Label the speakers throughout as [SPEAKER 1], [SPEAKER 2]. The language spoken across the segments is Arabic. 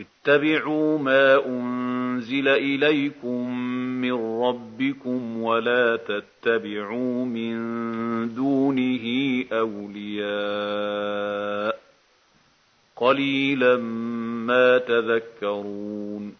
[SPEAKER 1] اتبعوا ما أنزل إليكم من ربكم ولا تتبعوا من دونه أولياء. قليلا ما تذكرون.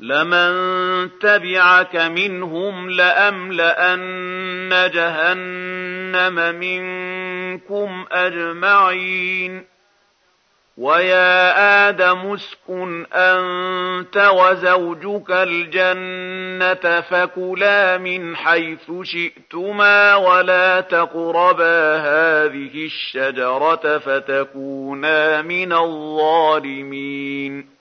[SPEAKER 1] لمن تبعك منهم لأملأن جهنم منكم أجمعين ويا آدم اسكن أنت وزوجك الجنة فكلا من حيث شئتما ولا تقربا هذه الشجرة فتكونا من الظالمين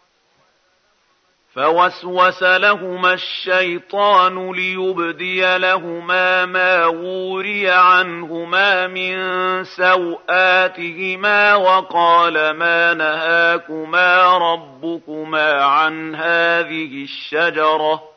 [SPEAKER 1] فوسوس لهما الشيطان ليبدي لهما ما وري عنهما من سوآتهما وقال ما نهاكما ربكما عن هذه الشجرة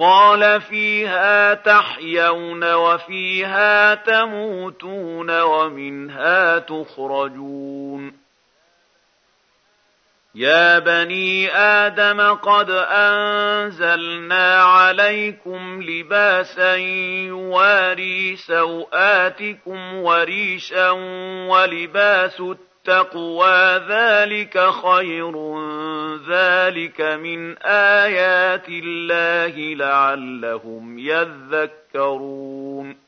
[SPEAKER 1] قال فيها تحيون وفيها تموتون ومنها تخرجون. يا بني آدم قد أنزلنا عليكم لباسا يواري سوآتكم وريشا ولباس التقوى ذلك خير ذلك من آيات الله لعلهم يذكرون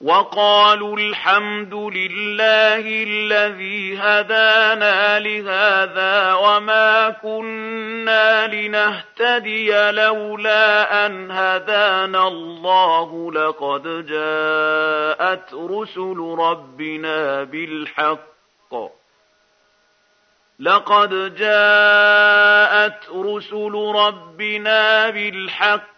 [SPEAKER 1] وقالوا الحمد لله الذي هدانا لهذا وما كنا لنهتدي لولا أن هدانا الله لقد جاءت رسل ربنا بالحق. لقد جاءت رسل ربنا بالحق.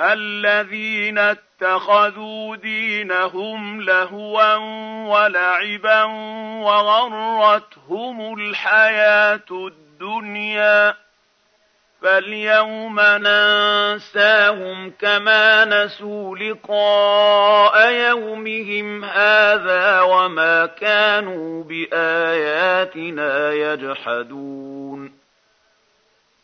[SPEAKER 1] الذين اتخذوا دينهم لهوا ولعبا وغرتهم الحياة الدنيا فاليوم ننساهم كما نسوا لقاء يومهم هذا وما كانوا بآياتنا يجحدون.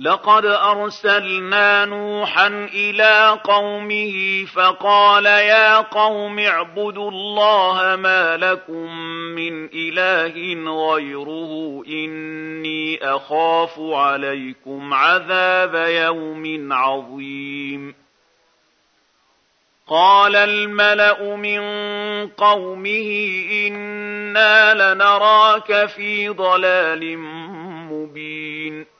[SPEAKER 1] لقد أرسلنا نوحا إلى قومه فقال يا قوم اعبدوا الله ما لكم من إله غيره إني أخاف عليكم عذاب يوم عظيم. قال الملأ من قومه إنا لنراك في ضلال مبين.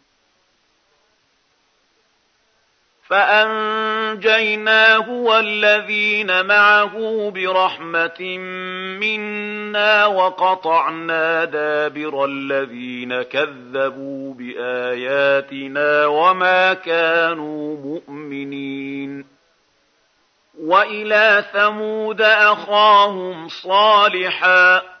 [SPEAKER 1] فأنجيناه والذين معه برحمة منا وقطعنا دابر الذين كذبوا بآياتنا وما كانوا مؤمنين. وإلى ثمود أخاهم صالحاً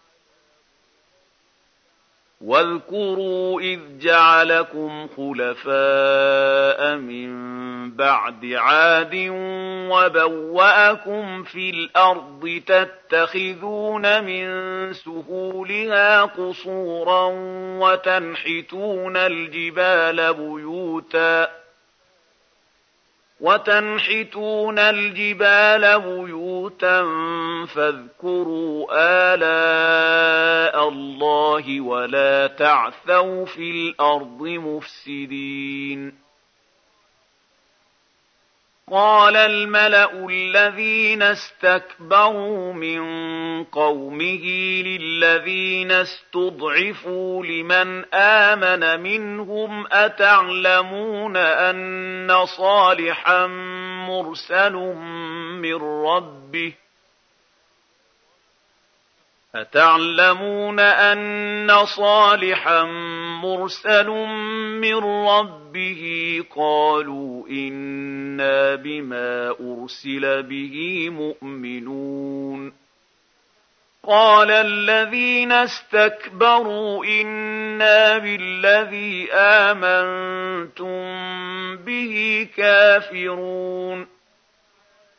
[SPEAKER 1] واذكروا إذ جعلكم خلفاء من بعد عاد وبوأكم في الأرض تتخذون من سهولها قصورا وتنحتون الجبال بيوتاً وتنحتون الجبال بيوتا فاذكروا آلاء الله ولا تعثوا في الأرض مفسدين قال الملأ الذين استكبروا من قومه للذين استضعفوا لمن آمن منهم أتعلمون أن صالحا مرسل من ربه أتعلمون أن صالحا مرسل من ربه؟ قالوا إنا بما أرسل به مؤمنون. قال الذين استكبروا إنا بالذي آمنتم به كافرون.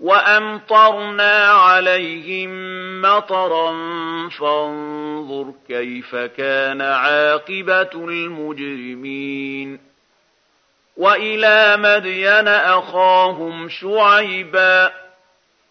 [SPEAKER 1] وأمطرنا عليهم مطرا فانظر كيف كان عاقبة المجرمين. وإلى مدين أخاهم شعيباً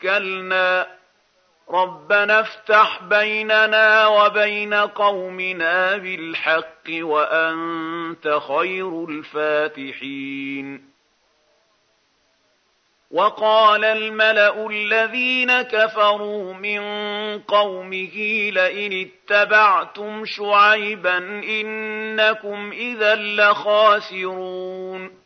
[SPEAKER 1] توكلنا. ربنا افتح بيننا وبين قومنا بالحق وأنت خير الفاتحين. وقال الملأ الذين كفروا من قومه لئن اتبعتم شعيبا إنكم إذا لخاسرون.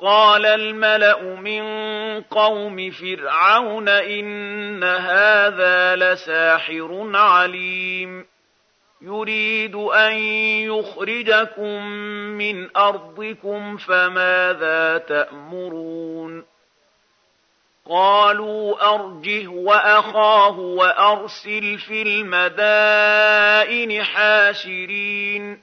[SPEAKER 1] قال الملأ من قوم فرعون إن هذا لساحر عليم يريد أن يخرجكم من أرضكم فماذا تأمرون قالوا أرجه وأخاه وأرسل في المدائن حاشرين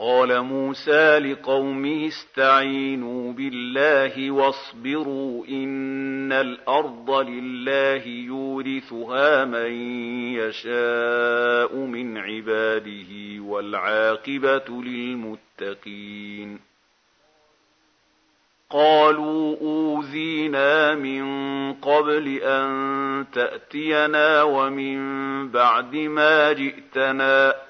[SPEAKER 1] قال موسى لقومه استعينوا بالله واصبروا إن الأرض لله يورثها من يشاء من عباده والعاقبة للمتقين. قالوا أوذينا من قبل أن تأتينا ومن بعد ما جئتنا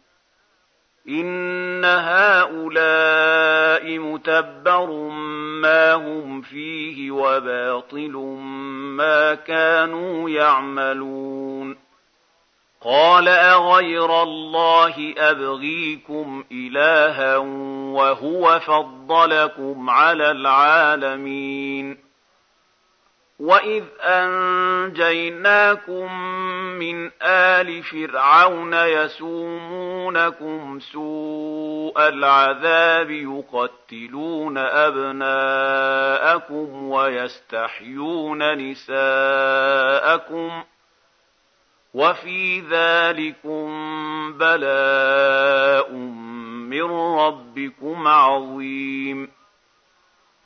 [SPEAKER 1] إن هؤلاء متبر ما هم فيه وباطل ما كانوا يعملون قال أغير الله أبغيكم إلها وهو فضلكم على العالمين وإذ أنجيناكم من آل فرعون يسومونكم سوء العذاب يقتلون أبناءكم ويستحيون نساءكم وفي ذلكم بلاء من ربكم عظيم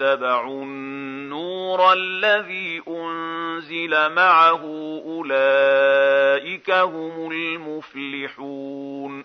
[SPEAKER 1] واتبعوا النور الذي أنزل معه أولئك هم المفلحون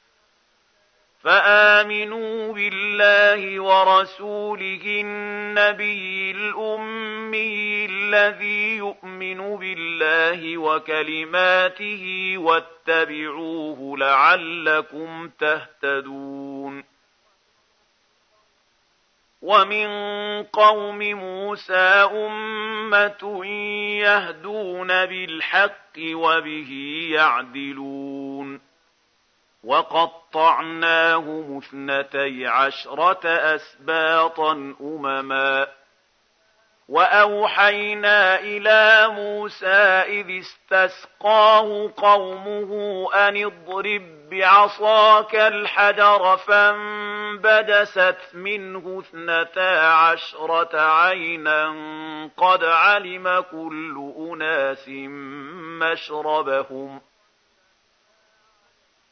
[SPEAKER 1] فآمنوا بالله ورسوله النبي الأمي الذي يؤمن بالله وكلماته واتبعوه لعلكم تهتدون. ومن قوم موسى أمة يهدون بالحق وبه يعدلون. وقطعناه اثنتي عشرة أسباطا أمما. وأوحينا إلى موسى إذ استسقاه قومه أن اضرب بعصاك الحجر فانبدست منه اثنتا عشرة عينا قد علم كل أناس مشربهم ۖ.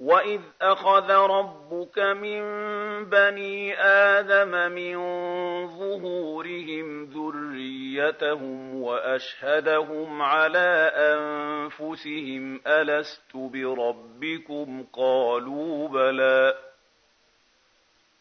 [SPEAKER 1] وإذ أخذ ربك من بني آدم من ظهورهم ذريتهم وأشهدهم على أنفسهم ألست بربكم قالوا بلى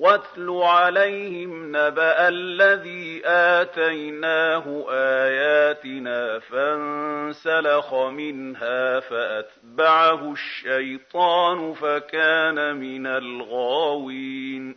[SPEAKER 1] واتل عليهم نبأ الذي آتيناه آياتنا فانسلخ منها فأتبعه الشيطان فكان من الغاوين.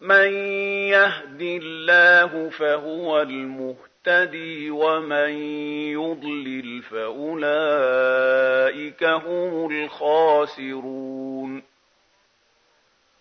[SPEAKER 1] من يهد الله فهو المهتدي ومن يضلل فأولئك هم الخاسرون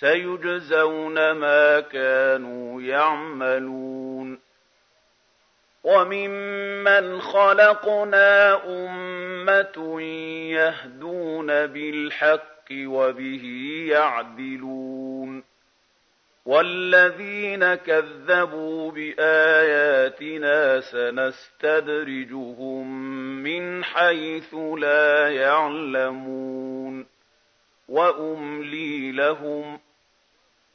[SPEAKER 1] سيجزون ما كانوا يعملون. وممن خلقنا أمة يهدون بالحق وبه يعدلون. والذين كذبوا بآياتنا سنستدرجهم من حيث لا يعلمون. وأملي لهم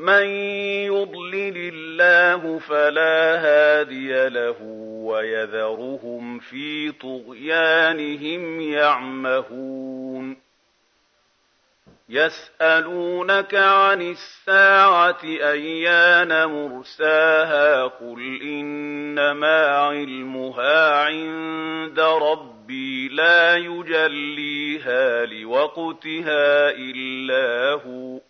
[SPEAKER 1] من يضلل الله فلا هادي له ويذرهم في طغيانهم يعمهون. يسألونك عن الساعة أيان مرساها قل إنما علمها عند ربي لا يجليها لوقتها إلا هو.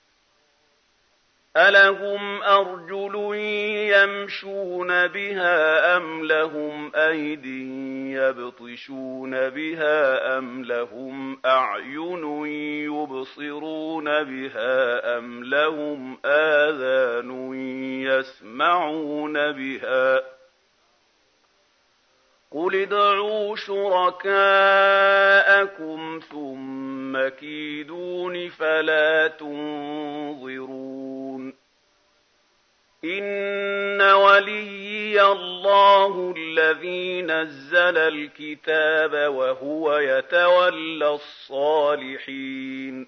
[SPEAKER 1] ألهم أرجل يمشون بها أم لهم أيد يبطشون بها أم لهم أعين يبصرون بها أم لهم آذان يسمعون بها قل ادعوا شركاءكم ثم كيدون فلا تنظرون إن وليي الله الذي نزل الكتاب وهو يتولى الصالحين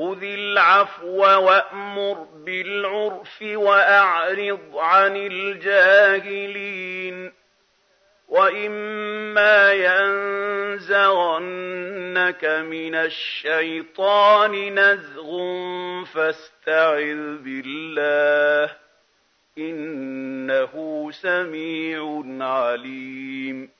[SPEAKER 1] خذ العفو وأمر بالعرف وأعرض عن الجاهلين. وإما ينزغنك من الشيطان نزغ فاستعذ بالله إنه سميع عليم.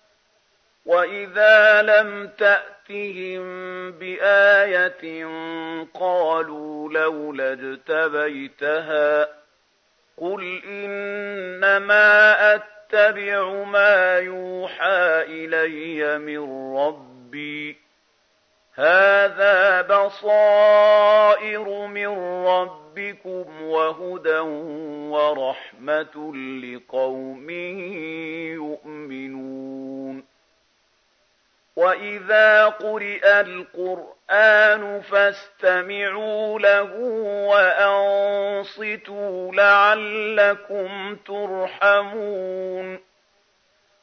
[SPEAKER 1] وإذا لم تأتهم بآية قالوا لولا اجتبيتها قل إنما أتبع ما يوحى إلي من ربي هذا بصائر من ربكم وهدى ورحمة لقوم يؤمنون وإذا قرئ القرآن فاستمعوا له وأنصتوا لعلكم ترحمون